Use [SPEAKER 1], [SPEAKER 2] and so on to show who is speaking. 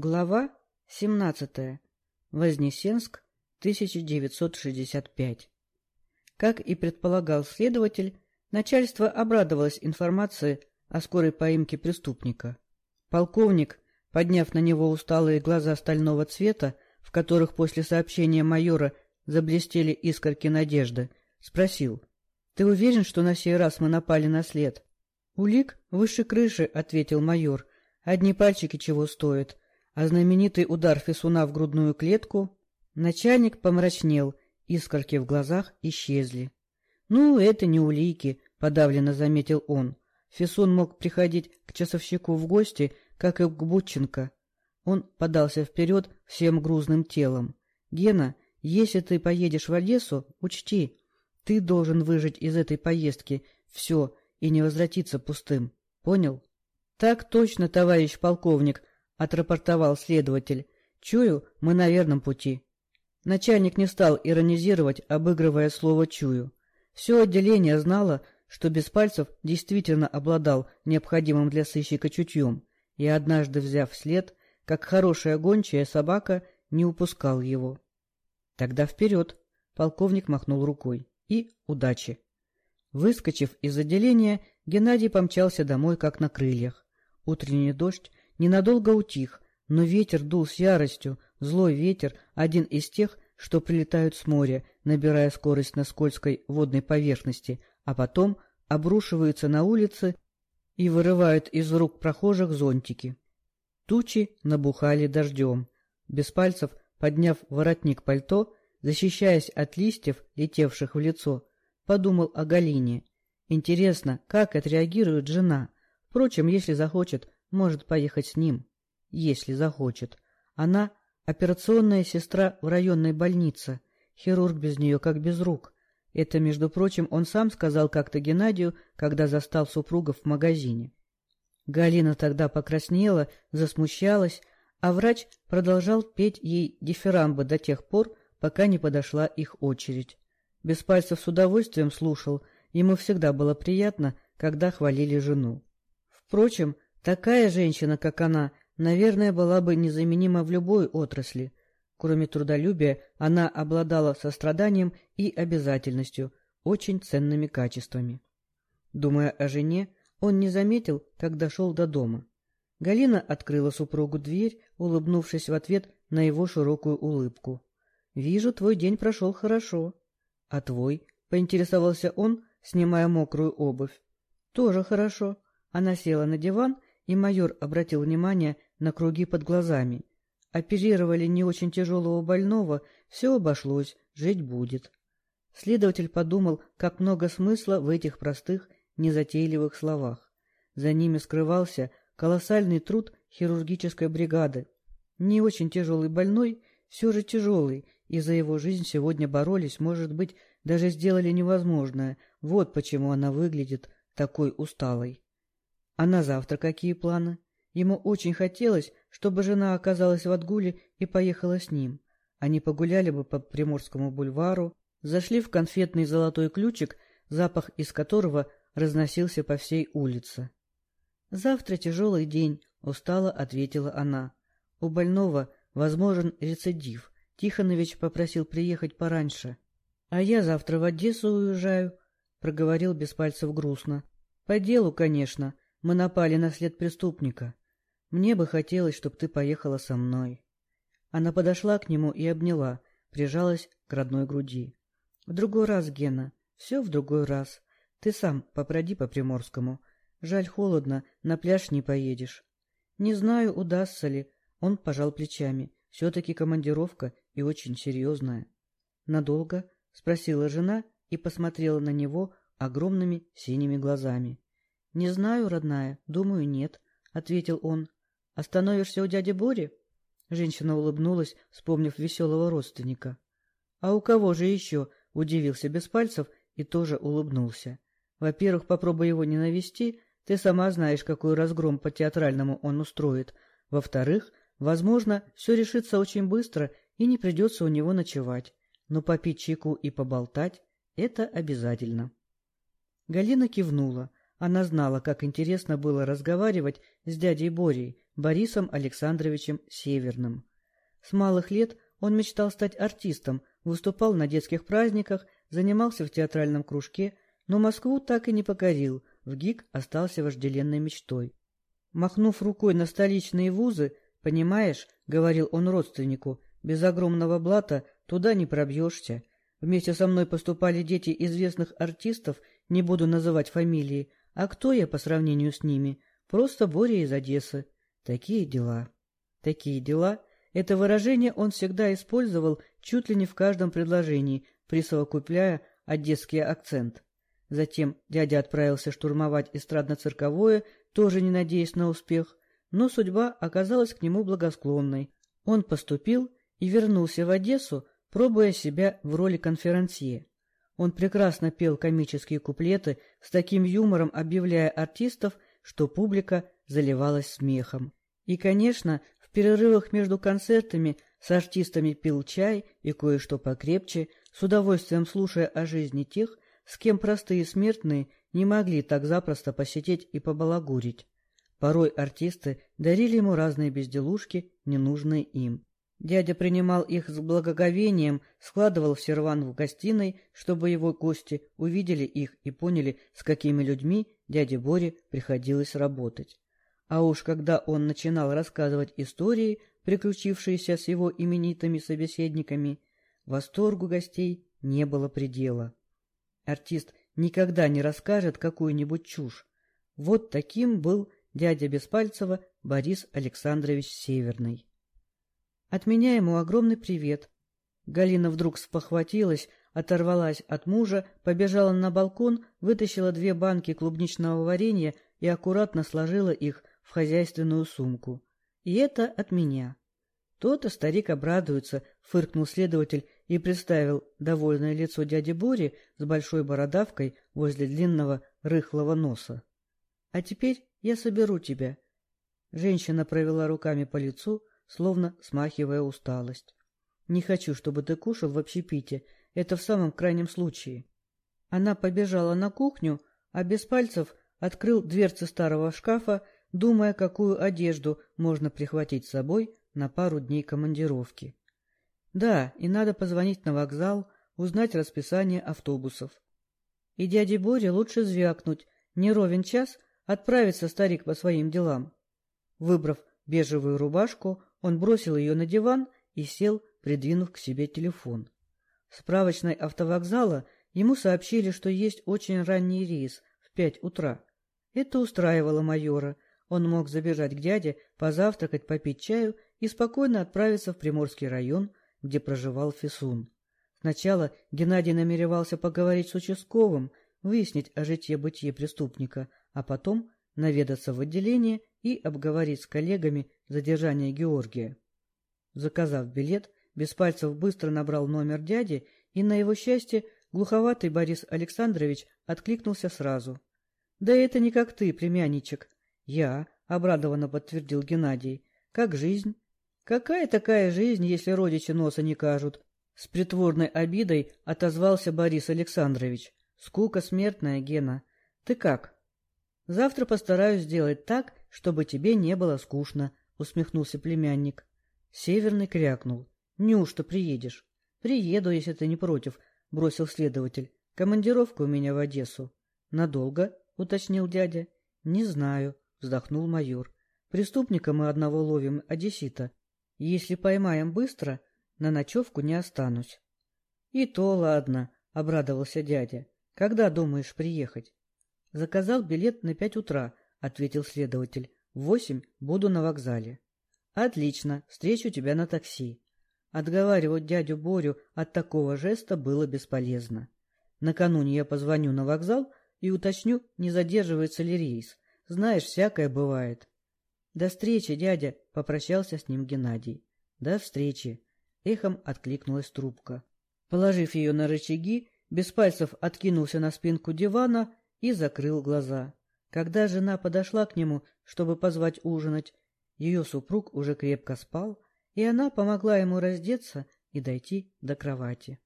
[SPEAKER 1] Глава 17. Вознесенск, 1965. Как и предполагал следователь, начальство обрадовалось информации о скорой поимке преступника. Полковник, подняв на него усталые глаза стального цвета, в которых после сообщения майора заблестели искорки надежды, спросил. — Ты уверен, что на сей раз мы напали на след? — Улик выше крыши, — ответил майор. — Одни пальчики чего стоят а знаменитый удар Фесуна в грудную клетку... Начальник помрачнел, искорки в глазах исчезли. — Ну, это не улики, — подавленно заметил он. Фесун мог приходить к часовщику в гости, как и к Бутченко. Он подался вперед всем грузным телом. — Гена, если ты поедешь в Одессу, учти, ты должен выжить из этой поездки все и не возвратиться пустым. Понял? — Так точно, товарищ полковник, — отрапортовал следователь. — Чую, мы на верном пути. Начальник не стал иронизировать, обыгрывая слово «чую». Все отделение знало, что без пальцев действительно обладал необходимым для сыщика чутьем, и однажды, взяв след, как хорошая гончая собака, не упускал его. — Тогда вперед! — полковник махнул рукой. — И удачи! Выскочив из отделения, Геннадий помчался домой, как на крыльях. Утренний дождь Ненадолго утих, но ветер дул с яростью, злой ветер, один из тех, что прилетают с моря, набирая скорость на скользкой водной поверхности, а потом обрушиваются на улицы и вырывают из рук прохожих зонтики. Тучи набухали дождем. Без пальцев, подняв воротник пальто, защищаясь от листьев, летевших в лицо, подумал о Галине. Интересно, как отреагирует жена? Впрочем, если захочет, может поехать с ним, если захочет. Она — операционная сестра в районной больнице, хирург без нее как без рук. Это, между прочим, он сам сказал как-то Геннадию, когда застал супругов в магазине. Галина тогда покраснела, засмущалась, а врач продолжал петь ей дифирамбы до тех пор, пока не подошла их очередь. Без пальцев с удовольствием слушал, ему всегда было приятно, когда хвалили жену. Впрочем, Такая женщина, как она, наверное, была бы незаменима в любой отрасли. Кроме трудолюбия, она обладала состраданием и обязательностью, очень ценными качествами. Думая о жене, он не заметил, как дошел до дома. Галина открыла супругу дверь, улыбнувшись в ответ на его широкую улыбку. — Вижу, твой день прошел хорошо. — А твой? — поинтересовался он, снимая мокрую обувь. — Тоже хорошо. Она села на диван и майор обратил внимание на круги под глазами. Оперировали не очень тяжелого больного, все обошлось, жить будет. Следователь подумал, как много смысла в этих простых, незатейливых словах. За ними скрывался колоссальный труд хирургической бригады. Не очень тяжелый больной, все же тяжелый, и за его жизнь сегодня боролись, может быть, даже сделали невозможное. Вот почему она выглядит такой усталой. А на завтра какие планы? Ему очень хотелось, чтобы жена оказалась в отгуле и поехала с ним. Они погуляли бы по Приморскому бульвару, зашли в конфетный золотой ключик, запах из которого разносился по всей улице. — Завтра тяжелый день, — устало ответила она. — У больного возможен рецидив. Тихонович попросил приехать пораньше. — А я завтра в Одессу уезжаю, — проговорил без пальцев грустно. — По делу, конечно, — мы напали на след преступника. Мне бы хотелось, чтобы ты поехала со мной. Она подошла к нему и обняла, прижалась к родной груди. — В другой раз, Гена, все в другой раз. Ты сам попроди по Приморскому. Жаль, холодно, на пляж не поедешь. Не знаю, удастся ли. Он пожал плечами. Все-таки командировка и очень серьезная. — Надолго? — спросила жена и посмотрела на него огромными синими глазами. — Не знаю, родная, думаю, нет, — ответил он. — Остановишься у дяди Бори? Женщина улыбнулась, вспомнив веселого родственника. — А у кого же еще? — удивился без пальцев и тоже улыбнулся. — Во-первых, попробуй его не навести, ты сама знаешь, какой разгром по-театральному он устроит. Во-вторых, возможно, все решится очень быстро и не придется у него ночевать. Но попить чайку и поболтать — это обязательно. Галина кивнула. Она знала, как интересно было разговаривать с дядей Борей, Борисом Александровичем Северным. С малых лет он мечтал стать артистом, выступал на детских праздниках, занимался в театральном кружке, но Москву так и не покорил, в ГИК остался вожделенной мечтой. Махнув рукой на столичные вузы, «Понимаешь, — говорил он родственнику, — без огромного блата туда не пробьешься. Вместе со мной поступали дети известных артистов, не буду называть фамилии, а кто я по сравнению с ними? Просто Боря из Одессы. Такие дела. Такие дела — это выражение он всегда использовал чуть ли не в каждом предложении, присовокупляя одесский акцент. Затем дядя отправился штурмовать эстрадно-цирковое, тоже не надеясь на успех, но судьба оказалась к нему благосклонной. Он поступил и вернулся в Одессу, пробуя себя в роли конферансье. Он прекрасно пел комические куплеты, с таким юмором объявляя артистов, что публика заливалась смехом. И, конечно, в перерывах между концертами с артистами пил чай и кое-что покрепче, с удовольствием слушая о жизни тех, с кем простые смертные не могли так запросто посетить и побалагурить. Порой артисты дарили ему разные безделушки, ненужные им. Дядя принимал их с благоговением, складывал в серван в гостиной, чтобы его гости увидели их и поняли, с какими людьми дяде Боре приходилось работать. А уж когда он начинал рассказывать истории, приключившиеся с его именитыми собеседниками, восторгу гостей не было предела. Артист никогда не расскажет какую-нибудь чушь. Вот таким был дядя Беспальцева Борис Александрович Северный. От меня ему огромный привет. Галина вдруг спохватилась, оторвалась от мужа, побежала на балкон, вытащила две банки клубничного варенья и аккуратно сложила их в хозяйственную сумку. И это от меня. То-то старик обрадуется, фыркнул следователь и представил довольное лицо дяди Бори с большой бородавкой возле длинного рыхлого носа. А теперь я соберу тебя. Женщина провела руками по лицу, словно смахивая усталость. Не хочу, чтобы ты кушал в общепите. Это в самом крайнем случае. Она побежала на кухню, а без пальцев открыл дверцы старого шкафа, думая, какую одежду можно прихватить с собой на пару дней командировки. Да, и надо позвонить на вокзал, узнать расписание автобусов. И дяде Боре лучше звякнуть, не ровен час, Отправится старик по своим делам. Выбрав бежевую рубашку, он бросил ее на диван и сел, придвинув к себе телефон. В справочной автовокзала ему сообщили, что есть очень ранний рейс в пять утра. Это устраивало майора. Он мог забежать к дяде, позавтракать, попить чаю и спокойно отправиться в Приморский район, где проживал Фисун. Сначала Геннадий намеревался поговорить с участковым, выяснить о житье-бытие преступника, а потом наведаться в отделение и обговорить с коллегами задержание Георгия. Заказав билет, Беспальцев быстро набрал номер дяди, и, на его счастье, глуховатый Борис Александрович откликнулся сразу. — Да это не как ты, племянничек. — Я, — обрадованно подтвердил Геннадий. — Как жизнь? — Какая такая жизнь, если родичи носа не кажут? С притворной обидой отозвался Борис Александрович. — Скука смертная, Гена. Ты как? — Завтра постараюсь сделать так, чтобы тебе не было скучно, — усмехнулся племянник. Северный крякнул. — Неужто приедешь? — Приеду, если ты не против, — бросил следователь. — Командировка у меня в Одессу. — Надолго? — уточнил дядя. — Не знаю, — вздохнул майор. — Преступника мы одного ловим, одессита. Если поймаем быстро, на ночевку не останусь. — И то ладно, — обрадовался дядя. — Когда думаешь приехать? — Заказал билет на пять утра, — ответил следователь. — В восемь буду на вокзале. — Отлично, встречу тебя на такси. Отговаривать дядю Борю от такого жеста было бесполезно. Накануне я позвоню на вокзал и уточню, не задерживается ли рейс. Знаешь, всякое бывает. — До встречи, дядя, — попрощался с ним Геннадий. — До встречи. Эхом откликнулась трубка. Положив ее на рычаги, без пальцев откинулся на спинку дивана и закрыл глаза. Когда жена подошла к нему, чтобы позвать ужинать, ее супруг уже крепко спал, и она помогла ему раздеться и дойти до кровати.